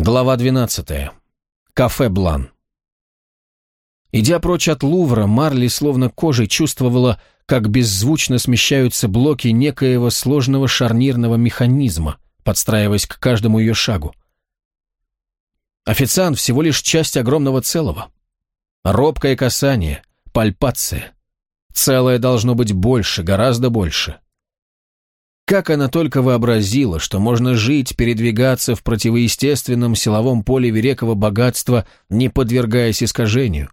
Глава 12. Кафе Блан. Идя прочь от Лувра, Марли словно кожей чувствовала, как беззвучно смещаются блоки некоего сложного шарнирного механизма, подстраиваясь к каждому ее шагу. Официант всего лишь часть огромного целого. Робкое касание, пальпация. Целое должно быть больше, гораздо больше. Как она только вообразила, что можно жить, передвигаться в противоестественном силовом поле Верекова богатства, не подвергаясь искажению.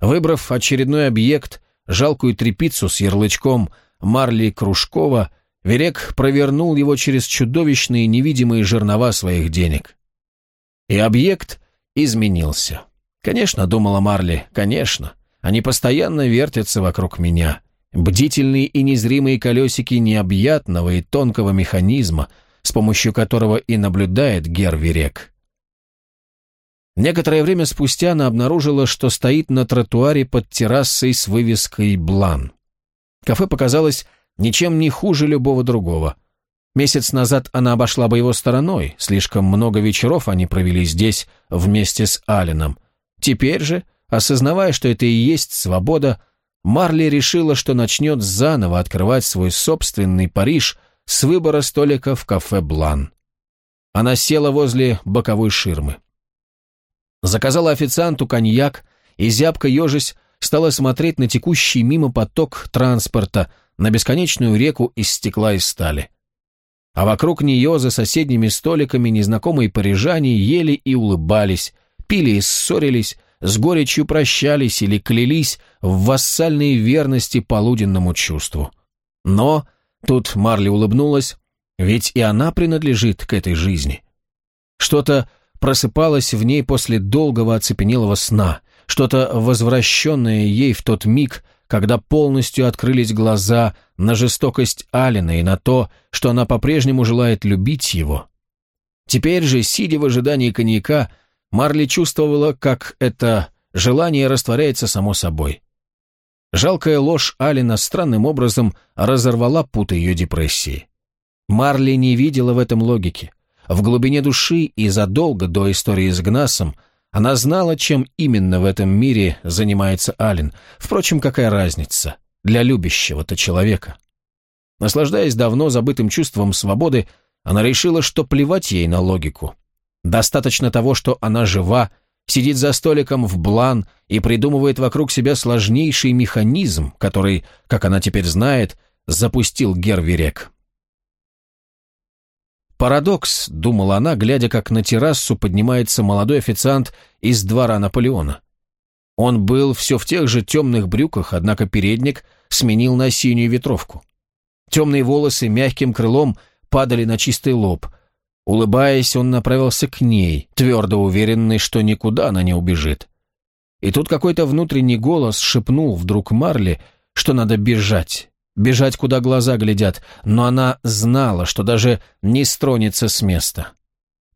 Выбрав очередной объект, жалкую трепицу с ярлычком Марли Кружкова, Верек провернул его через чудовищные невидимые жернова своих денег. И объект изменился. Конечно, думала Марли, конечно. Они постоянно вертятся вокруг меня бдительные и незримые колесики необъятного и тонкого механизма, с помощью которого и наблюдает Гервирек. Некоторое время спустя она обнаружила, что стоит на тротуаре под террасой с вывеской «Блан». Кафе показалось ничем не хуже любого другого. Месяц назад она обошла бы его стороной, слишком много вечеров они провели здесь вместе с Алленом. Теперь же, осознавая, что это и есть свобода, Марли решила, что начнет заново открывать свой собственный Париж с выбора столика в кафе «Блан». Она села возле боковой ширмы. Заказала официанту коньяк и, зябко ежась, стала смотреть на текущий мимо поток транспорта, на бесконечную реку из стекла и стали. А вокруг нее за соседними столиками незнакомые парижане ели и улыбались, пили и ссорились, с горечью прощались или клялись в вассальной верности полуденному чувству. Но, тут Марли улыбнулась, ведь и она принадлежит к этой жизни. Что-то просыпалось в ней после долгого оцепенелого сна, что-то возвращенное ей в тот миг, когда полностью открылись глаза на жестокость Алина и на то, что она по-прежнему желает любить его. Теперь же, сидя в ожидании коньяка, Марли чувствовала, как это желание растворяется само собой. Жалкая ложь Алина странным образом разорвала путы ее депрессии. Марли не видела в этом логики. В глубине души и задолго до истории с Гнасом она знала, чем именно в этом мире занимается Ален. Впрочем, какая разница для любящего-то человека? Наслаждаясь давно забытым чувством свободы, она решила, что плевать ей на логику. Достаточно того, что она жива, сидит за столиком в блан и придумывает вокруг себя сложнейший механизм, который, как она теперь знает, запустил Гервирек. Парадокс, думала она, глядя, как на террасу поднимается молодой официант из двора Наполеона. Он был все в тех же темных брюках, однако передник сменил на синюю ветровку. Темные волосы мягким крылом падали на чистый лоб – Улыбаясь, он направился к ней, твердо уверенный, что никуда она не убежит. И тут какой-то внутренний голос шепнул вдруг Марли, что надо бежать, бежать, куда глаза глядят, но она знала, что даже не стронется с места.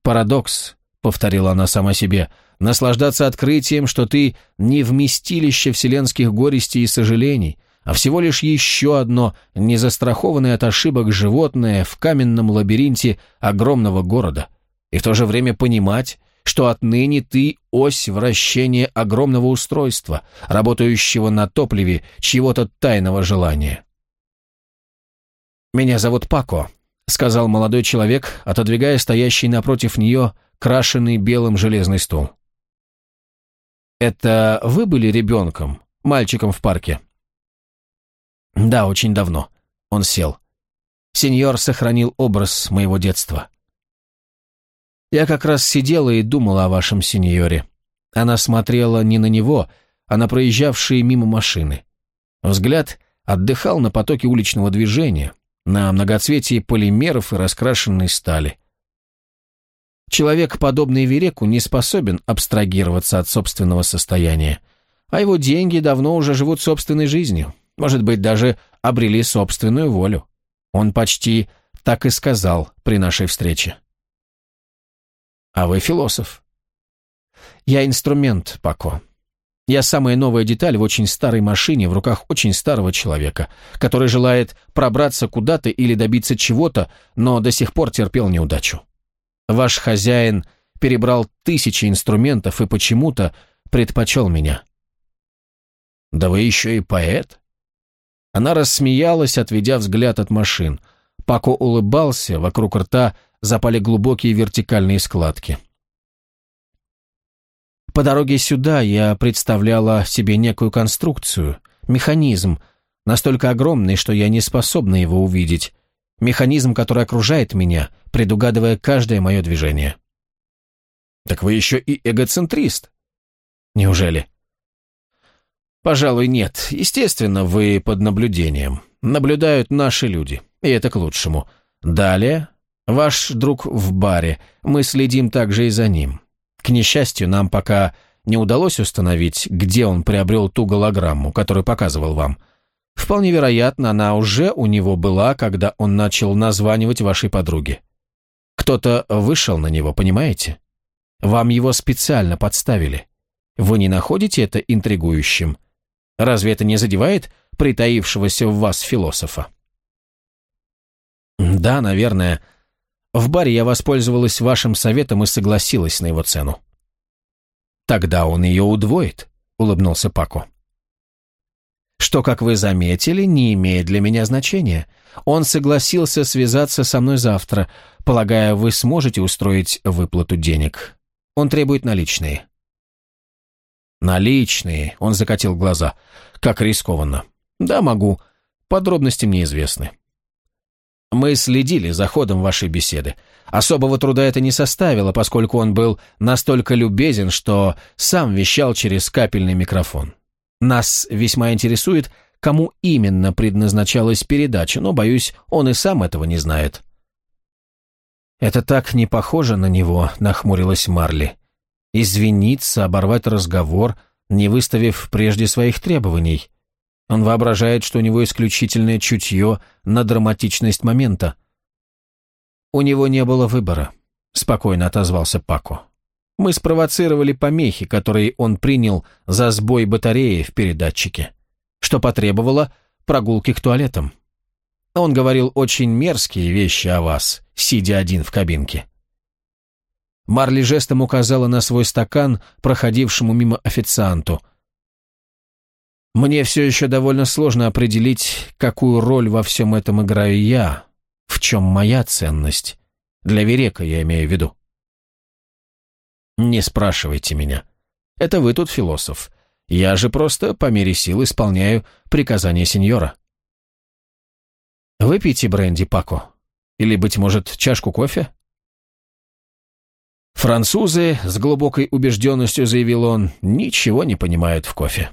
«Парадокс», — повторила она сама себе, — «наслаждаться открытием, что ты не вместилище вселенских горестей и сожалений, а всего лишь еще одно незастрахованное от ошибок животное в каменном лабиринте огромного города, и в то же время понимать, что отныне ты ось вращения огромного устройства, работающего на топливе чьего-то тайного желания. «Меня зовут Пако», — сказал молодой человек, отодвигая стоящий напротив нее крашеный белым железный стул. «Это вы были ребенком, мальчиком в парке?» Да, очень давно. Он сел. Сеньор сохранил образ моего детства. Я как раз сидела и думала о вашем сеньоре. Она смотрела не на него, а на проезжавшие мимо машины. Взгляд отдыхал на потоке уличного движения, на многоцветии полимеров и раскрашенной стали. Человек, подобный Вереку, не способен абстрагироваться от собственного состояния, а его деньги давно уже живут собственной жизнью, может быть, даже обрели собственную волю. Он почти так и сказал при нашей встрече. А вы философ. Я инструмент, Пако. Я самая новая деталь в очень старой машине в руках очень старого человека, который желает пробраться куда-то или добиться чего-то, но до сих пор терпел неудачу. Ваш хозяин перебрал тысячи инструментов и почему-то предпочел меня. «Да вы еще и поэт?» Она рассмеялась, отведя взгляд от машин. Пако улыбался, вокруг рта запали глубокие вертикальные складки. По дороге сюда я представляла себе некую конструкцию, механизм, настолько огромный, что я не способна его увидеть. Механизм, который окружает меня, предугадывая каждое мое движение. Так вы еще и эгоцентрист. Неужели? Пожалуй, нет. Естественно, вы под наблюдением. Наблюдают наши люди, и это к лучшему. Далее, ваш друг в баре. Мы следим также и за ним. К несчастью, нам пока не удалось установить, где он приобрел ту голограмму, которую показывал вам. Вполне вероятно, она уже у него была, когда он начал названивать вашей подруге. Кто-то вышел на него, понимаете? Вам его специально подставили. Вы не находите это интригующим? Разве это не задевает притаившегося в вас философа? Да, наверное. В баре я воспользовалась вашим советом и согласилась на его цену. Тогда он ее удвоит, улыбнулся Пако. Что, как вы заметили, не имеет для меня значения. Он согласился связаться со мной завтра. Полагаю, вы сможете устроить выплату денег. Он требует наличные. Наличные, он закатил глаза. Как рискованно. Да, могу. Подробности мне известны. Мы следили за ходом вашей беседы. Особого труда это не составило, поскольку он был настолько любезен, что сам вещал через капельный микрофон. Нас весьма интересует, кому именно предназначалась передача, но, боюсь, он и сам этого не знает. «Это так не похоже на него», — нахмурилась Марли. «Извиниться, оборвать разговор, не выставив прежде своих требований. Он воображает, что у него исключительное чутье на драматичность момента». «У него не было выбора», — спокойно отозвался Пако. Мы спровоцировали помехи, которые он принял за сбой батареи в передатчике, что потребовало прогулки к туалетам. Он говорил очень мерзкие вещи о вас, сидя один в кабинке. Марли жестом указала на свой стакан, проходившему мимо официанту. «Мне все еще довольно сложно определить, какую роль во всем этом играю я, в чем моя ценность. Для Верека я имею в виду. Не спрашивайте меня. Это вы тут философ. Я же просто по мере сил исполняю приказания сеньора. Выпейте бренди, Пако. Или, быть может, чашку кофе? Французы, с глубокой убежденностью заявил он, ничего не понимают в кофе.